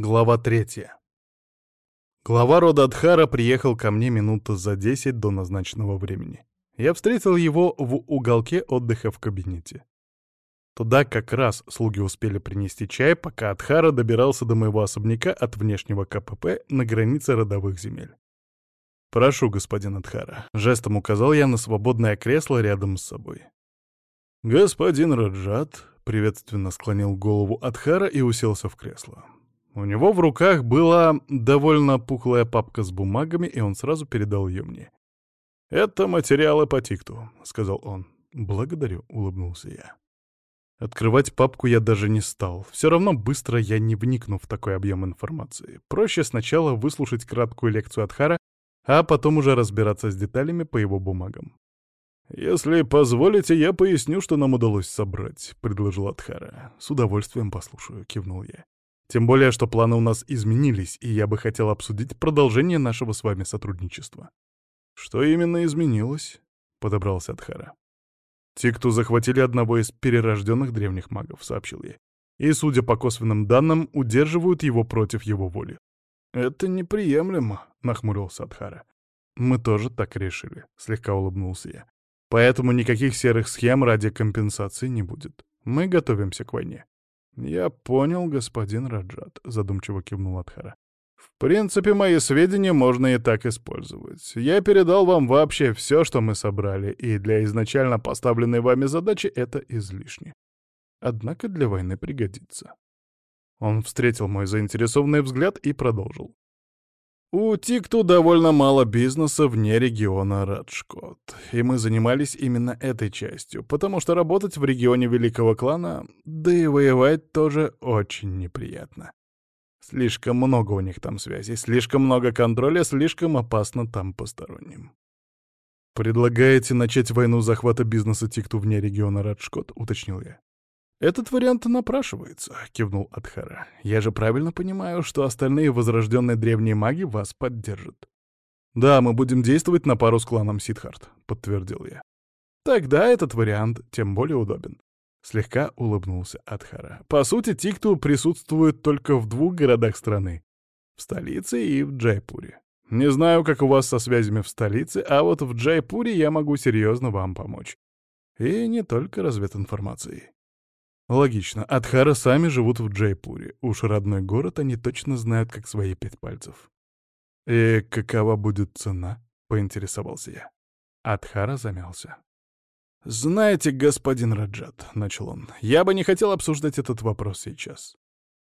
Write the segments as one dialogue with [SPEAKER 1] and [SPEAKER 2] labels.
[SPEAKER 1] Глава третья. Глава рода Адхара приехал ко мне минуты за десять до назначенного времени. Я встретил его в уголке отдыха в кабинете. Туда как раз слуги успели принести чай, пока Адхара добирался до моего особняка от внешнего КПП на границе родовых земель. «Прошу, господин Адхара», — жестом указал я на свободное кресло рядом с собой. «Господин Раджат», — приветственно склонил голову Адхара и уселся в кресло. У него в руках была довольно пухлая папка с бумагами, и он сразу передал ее мне. «Это материалы по тикту», — сказал он. «Благодарю», — улыбнулся я. Открывать папку я даже не стал. Все равно быстро я не вникну в такой объем информации. Проще сначала выслушать краткую лекцию от Хара, а потом уже разбираться с деталями по его бумагам. «Если позволите, я поясню, что нам удалось собрать», — предложил Адхара. «С удовольствием послушаю», — кивнул я. Тем более, что планы у нас изменились, и я бы хотел обсудить продолжение нашего с вами сотрудничества. Что именно изменилось? Подобрался Адхара. Те, кто захватили одного из перерожденных древних магов, сообщил я. И, судя по косвенным данным, удерживают его против его воли. «Это неприемлемо», — нахмурился Адхара. «Мы тоже так решили», — слегка улыбнулся я. «Поэтому никаких серых схем ради компенсации не будет. Мы готовимся к войне. «Я понял, господин Раджат», — задумчиво кивнул Адхара. «В принципе, мои сведения можно и так использовать. Я передал вам вообще все, что мы собрали, и для изначально поставленной вами задачи это излишне. Однако для войны пригодится». Он встретил мой заинтересованный взгляд и продолжил. У Тикту довольно мало бизнеса вне региона Раджкот, и мы занимались именно этой частью, потому что работать в регионе Великого Клана, да и воевать тоже очень неприятно. Слишком много у них там связей, слишком много контроля, слишком опасно там посторонним. «Предлагаете начать войну захвата бизнеса Тикту вне региона Раджкот?» — уточнил я. «Этот вариант напрашивается», — кивнул Адхара. «Я же правильно понимаю, что остальные возрожденные древние маги вас поддержат». «Да, мы будем действовать на пару с кланом Сидхарт», — подтвердил я. «Тогда этот вариант тем более удобен». Слегка улыбнулся Адхара. «По сути, Тикту присутствует только в двух городах страны. В столице и в Джайпуре. Не знаю, как у вас со связями в столице, а вот в Джайпуре я могу серьезно вам помочь. И не только развединформацией. Логично, Адхара сами живут в Джайпуре. Уж родной город они точно знают, как свои пять пальцев. «И какова будет цена?» — поинтересовался я. Адхара замялся. «Знаете, господин Раджат», — начал он, — «я бы не хотел обсуждать этот вопрос сейчас.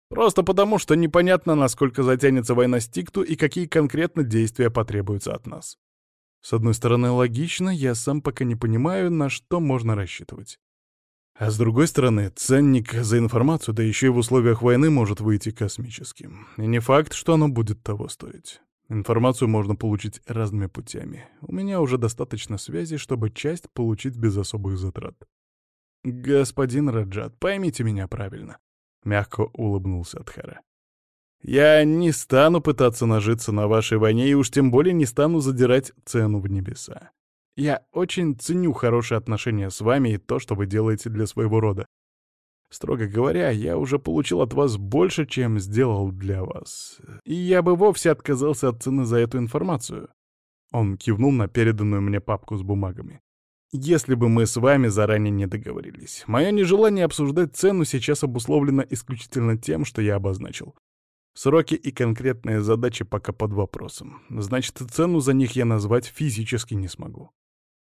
[SPEAKER 1] Просто потому, что непонятно, насколько затянется война с Тикту и какие конкретно действия потребуются от нас. С одной стороны, логично, я сам пока не понимаю, на что можно рассчитывать. А с другой стороны, ценник за информацию, да еще и в условиях войны, может выйти космическим. И не факт, что оно будет того стоить. Информацию можно получить разными путями. У меня уже достаточно связей, чтобы часть получить без особых затрат. «Господин Раджат, поймите меня правильно», — мягко улыбнулся Адхара. «Я не стану пытаться нажиться на вашей войне и уж тем более не стану задирать цену в небеса. Я очень ценю хорошие отношения с вами и то, что вы делаете для своего рода. Строго говоря, я уже получил от вас больше, чем сделал для вас. И я бы вовсе отказался от цены за эту информацию. Он кивнул на переданную мне папку с бумагами. Если бы мы с вами заранее не договорились. Мое нежелание обсуждать цену сейчас обусловлено исключительно тем, что я обозначил. Сроки и конкретные задачи пока под вопросом. Значит, цену за них я назвать физически не смогу.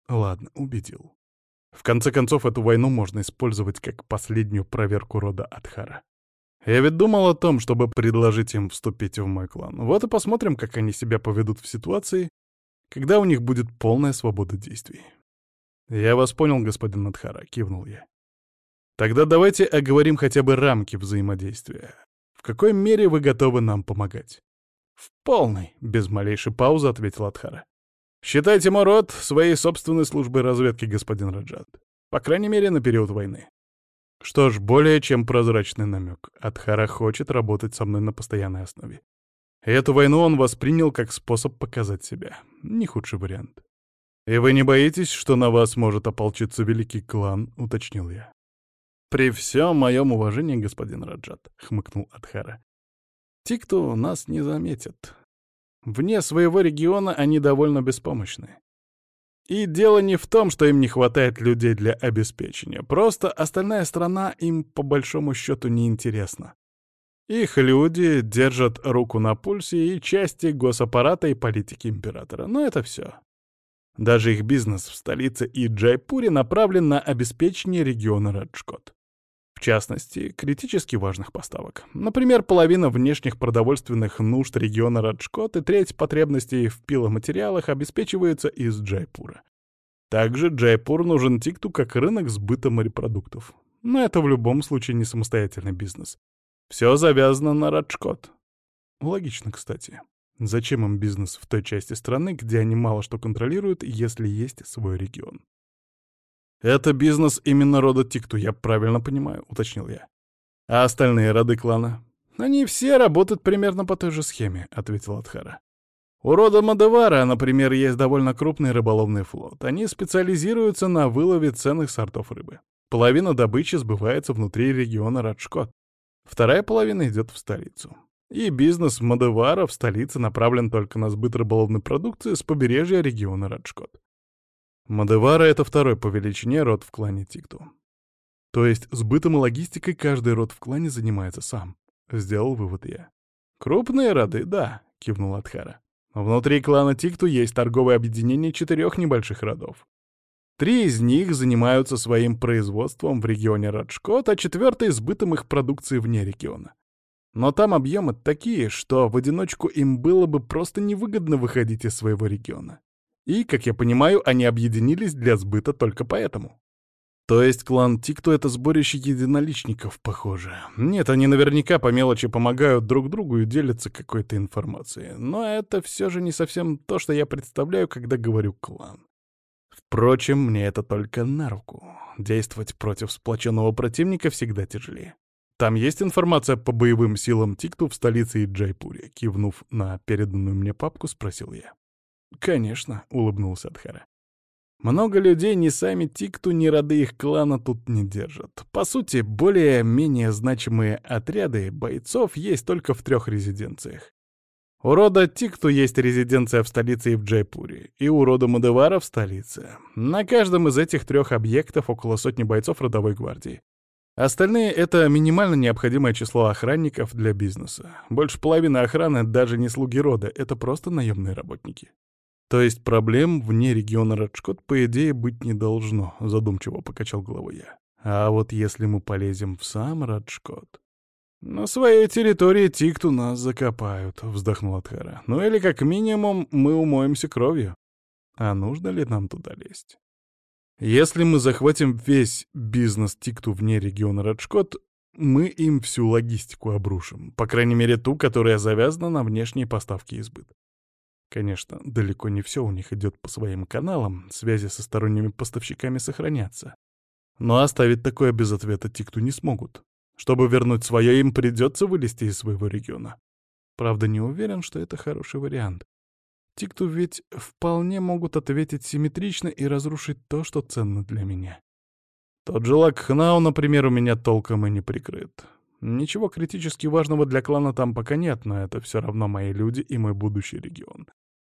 [SPEAKER 1] Ладно, убедил. В конце концов, эту войну можно использовать как последнюю проверку рода Адхара. Я ведь думал о том, чтобы предложить им вступить в мой клан. Вот и посмотрим, как они себя поведут в ситуации, когда у них будет полная свобода действий. «Я вас понял, господин Адхара», — кивнул я. «Тогда давайте оговорим хотя бы рамки взаимодействия. В какой мере вы готовы нам помогать?» «В полной», — без малейшей паузы ответил Адхара. Считайте мой род своей собственной службой разведки, господин Раджат. По крайней мере, на период войны. Что ж, более чем прозрачный намек. Адхара хочет работать со мной на постоянной основе. И эту войну он воспринял как способ показать себя. Не худший вариант. «И вы не боитесь, что на вас может ополчиться великий клан?» — уточнил я. «При всем моем уважении, господин Раджат», — хмыкнул Адхара. Тикту нас не заметят. Вне своего региона они довольно беспомощны. И дело не в том, что им не хватает людей для обеспечения. Просто остальная страна им по большому счету не интересна. Их люди держат руку на пульсе и части госаппарата и политики императора. Но это все. Даже их бизнес в столице и Джайпуре направлен на обеспечение региона Раджкот. В частности, критически важных поставок. Например, половина внешних продовольственных нужд региона Раджкот и треть потребностей в пиломатериалах обеспечиваются из Джайпура. Также Джайпур нужен Тикту как рынок сбыта морепродуктов. Но это в любом случае не самостоятельный бизнес. Все завязано на Раджкот. Логично, кстати. Зачем им бизнес в той части страны, где они мало что контролируют, если есть свой регион? «Это бизнес именно рода Тикту, я правильно понимаю», — уточнил я. «А остальные роды клана?» «Они все работают примерно по той же схеме», — ответил Адхара. «У рода Мадевара, например, есть довольно крупный рыболовный флот. Они специализируются на вылове ценных сортов рыбы. Половина добычи сбывается внутри региона Раджкот. Вторая половина идет в столицу. И бизнес Мадевара в столице направлен только на сбыт рыболовной продукции с побережья региона Раджкот. Мадевара — это второй по величине род в клане Тикту. То есть сбытом и логистикой каждый род в клане занимается сам. Сделал вывод я. «Крупные роды, да», — кивнул Адхара. «Внутри клана Тикту есть торговое объединение четырех небольших родов. Три из них занимаются своим производством в регионе Раджкот, а четвертый — сбытом их продукции вне региона. Но там объемы такие, что в одиночку им было бы просто невыгодно выходить из своего региона. И, как я понимаю, они объединились для сбыта только поэтому. То есть клан Тикту — это сборище единоличников, похоже. Нет, они наверняка по мелочи помогают друг другу и делятся какой-то информацией. Но это все же не совсем то, что я представляю, когда говорю «клан». Впрочем, мне это только на руку. Действовать против сплоченного противника всегда тяжелее. Там есть информация по боевым силам Тикту в столице Джайпуре? Кивнув на переданную мне папку, спросил я. Конечно, улыбнулся Адхара. Много людей ни сами Тикту, ни роды их клана тут не держат. По сути, более-менее значимые отряды бойцов есть только в трех резиденциях. У рода Тикту есть резиденция в столице и в Джайпуре, и у рода Мадевара в столице. На каждом из этих трех объектов около сотни бойцов родовой гвардии. Остальные — это минимально необходимое число охранников для бизнеса. Больше половины охраны даже не слуги рода, это просто наемные работники. То есть проблем вне региона Раджкот, по идее, быть не должно, задумчиво покачал головой я. А вот если мы полезем в сам Раджкот... «На своей территории Тикту нас закопают», — вздохнул Адхара. «Ну или как минимум мы умоемся кровью. А нужно ли нам туда лезть?» «Если мы захватим весь бизнес Тикту вне региона Раджкот, мы им всю логистику обрушим, по крайней мере ту, которая завязана на внешние поставки и сбыт. Конечно, далеко не все у них идет по своим каналам, связи со сторонними поставщиками сохранятся. Но оставить такое без ответа Тикту не смогут. Чтобы вернуть свое, им придется вылезти из своего региона. Правда, не уверен, что это хороший вариант. Тикту ведь вполне могут ответить симметрично и разрушить то, что ценно для меня. Тот же Лакхнау, например, у меня толком и не прикрыт. Ничего критически важного для клана там пока нет, но это все равно мои люди и мой будущий регион.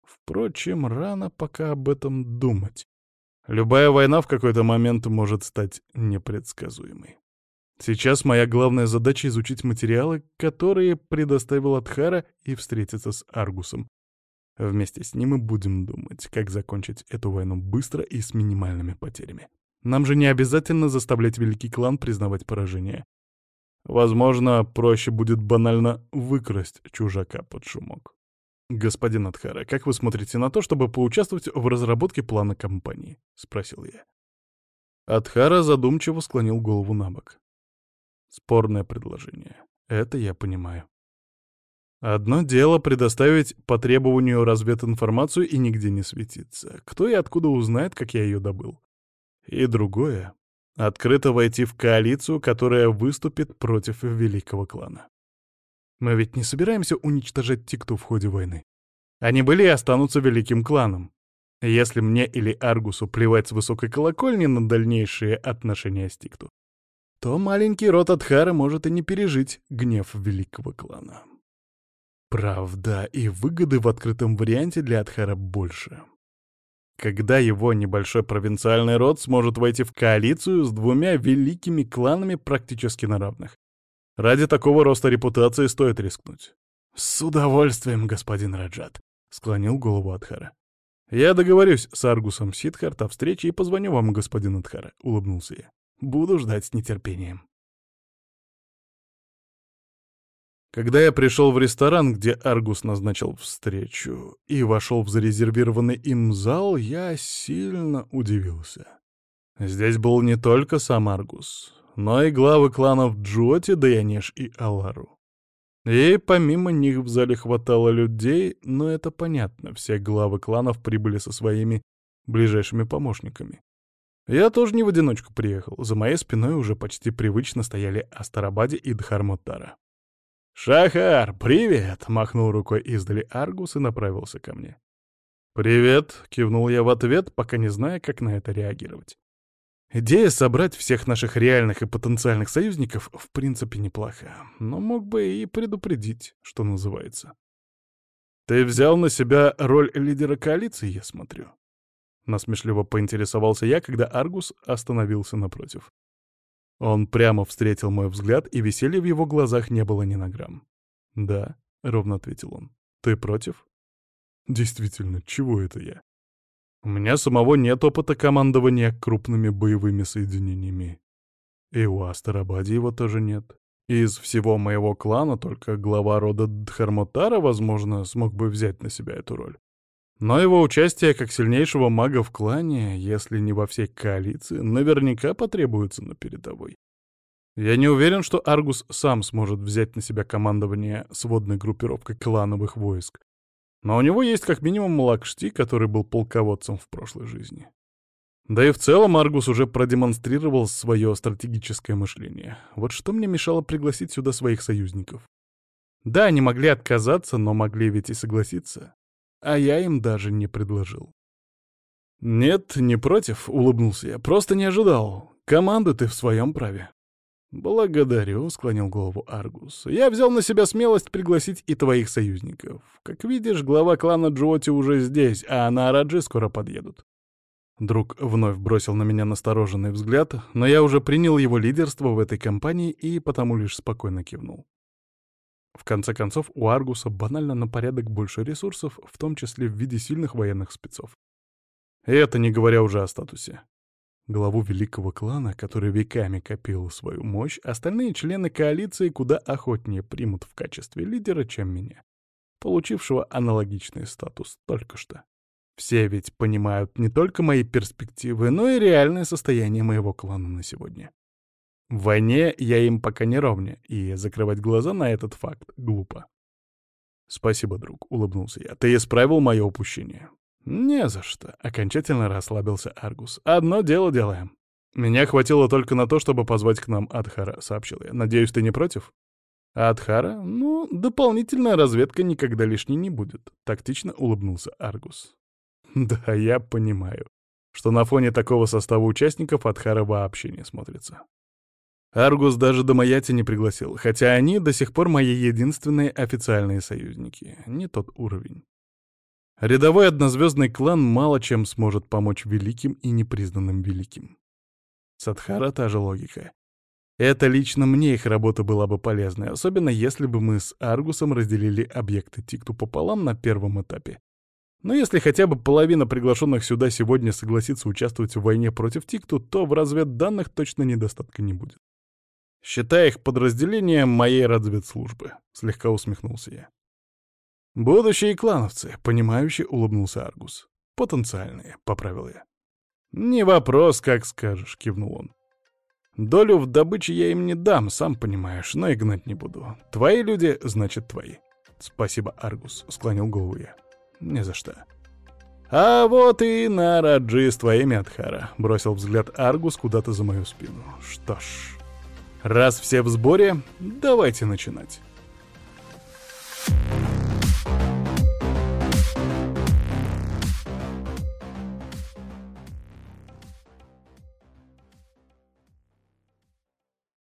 [SPEAKER 1] Впрочем, рано пока об этом думать. Любая война в какой-то момент может стать непредсказуемой. Сейчас моя главная задача — изучить материалы, которые предоставил Адхара, и встретиться с Аргусом. Вместе с ним мы будем думать, как закончить эту войну быстро и с минимальными потерями. Нам же не обязательно заставлять Великий Клан признавать поражение. Возможно, проще будет банально выкрасть чужака под шумок. «Господин Адхара, как вы смотрите на то, чтобы поучаствовать в разработке плана компании?» — спросил я. Адхара задумчиво склонил голову на бок. Спорное предложение. Это я понимаю. Одно дело предоставить по требованию развединформацию и нигде не светиться. Кто и откуда узнает, как я ее добыл. И другое — открыто войти в коалицию, которая выступит против великого клана. Мы ведь не собираемся уничтожать Тикту в ходе войны. Они были и останутся великим кланом. Если мне или Аргусу плевать с высокой колокольни на дальнейшие отношения с Тикту, то маленький род Адхара может и не пережить гнев великого клана. Правда, и выгоды в открытом варианте для Адхара больше. Когда его небольшой провинциальный род сможет войти в коалицию с двумя великими кланами практически на равных. Ради такого роста репутации стоит рискнуть. «С удовольствием, господин Раджат», — склонил голову Адхара. «Я договорюсь с Аргусом Сидхарт о встрече и позвоню вам, господин Адхара», — улыбнулся я. «Буду ждать с нетерпением». Когда я пришел в ресторан, где Аргус назначил встречу, и вошел в зарезервированный им зал, я сильно удивился. Здесь был не только сам Аргус, но и главы кланов Джоти, Даянеш и Алару. И помимо них в зале хватало людей, но это понятно, все главы кланов прибыли со своими ближайшими помощниками. Я тоже не в одиночку приехал, за моей спиной уже почти привычно стояли Астарабаде и Дхармотара. «Шахар, привет!» — махнул рукой издали Аргус и направился ко мне. «Привет!» — кивнул я в ответ, пока не зная, как на это реагировать. Идея собрать всех наших реальных и потенциальных союзников в принципе неплоха, но мог бы и предупредить, что называется. «Ты взял на себя роль лидера коалиции, я смотрю?» Насмешливо поинтересовался я, когда Аргус остановился напротив. Он прямо встретил мой взгляд, и веселья в его глазах не было ни на грамм. «Да», — ровно ответил он. «Ты против?» «Действительно, чего это я?» «У меня самого нет опыта командования крупными боевыми соединениями. И у Астарабади его тоже нет. Из всего моего клана только глава рода Дхармотара, возможно, смог бы взять на себя эту роль. Но его участие как сильнейшего мага в клане, если не во всей коалиции, наверняка потребуется на передовой. Я не уверен, что Аргус сам сможет взять на себя командование сводной группировкой клановых войск. Но у него есть как минимум Лакшти, который был полководцем в прошлой жизни. Да и в целом Аргус уже продемонстрировал свое стратегическое мышление. Вот что мне мешало пригласить сюда своих союзников? Да, они могли отказаться, но могли ведь и согласиться а я им даже не предложил. «Нет, не против», — улыбнулся я, — «просто не ожидал. Команду ты в своем праве». «Благодарю», — склонил голову Аргус. «Я взял на себя смелость пригласить и твоих союзников. Как видишь, глава клана Джоти уже здесь, а на Араджи скоро подъедут». Друг вновь бросил на меня настороженный взгляд, но я уже принял его лидерство в этой компании и потому лишь спокойно кивнул. В конце концов, у Аргуса банально на порядок больше ресурсов, в том числе в виде сильных военных спецов. И это не говоря уже о статусе. Главу великого клана, который веками копил свою мощь, остальные члены коалиции куда охотнее примут в качестве лидера, чем меня, получившего аналогичный статус только что. Все ведь понимают не только мои перспективы, но и реальное состояние моего клана на сегодня. В войне я им пока не ровня, и закрывать глаза на этот факт глупо. «Спасибо, друг», — улыбнулся я. «Ты исправил мое упущение». «Не за что», — окончательно расслабился Аргус. «Одно дело делаем». «Меня хватило только на то, чтобы позвать к нам Адхара», — сообщил я. «Надеюсь, ты не против?» «Адхара? Ну, дополнительная разведка никогда лишней не будет», — тактично улыбнулся Аргус. «Да, я понимаю, что на фоне такого состава участников Адхара вообще не смотрится. Аргус даже до Маяти не пригласил, хотя они до сих пор мои единственные официальные союзники. Не тот уровень. Рядовой однозвездный клан мало чем сможет помочь великим и непризнанным великим. Садхара — та же логика. Это лично мне их работа была бы полезной, особенно если бы мы с Аргусом разделили объекты Тикту пополам на первом этапе. Но если хотя бы половина приглашенных сюда сегодня согласится участвовать в войне против Тикту, то в разведданных точно недостатка не будет считая их подразделением моей разведслужбы», — слегка усмехнулся я. «Будущие клановцы», — понимающе улыбнулся Аргус. «Потенциальные», — поправил я. «Не вопрос, как скажешь», — кивнул он. «Долю в добыче я им не дам, сам понимаешь, но и гнать не буду. Твои люди, значит, твои». «Спасибо, Аргус», — склонил голову я. «Не за что». «А вот и на Раджи с твоими Адхара», — бросил взгляд Аргус куда-то за мою спину. «Что ж...» Раз все в сборе, давайте начинать.